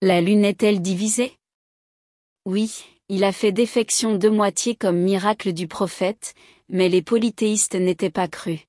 La lune est-elle divisée? Oui, il a fait défection de moitié comme miracle du prophète, mais les polythéistes n'étaient pas crus.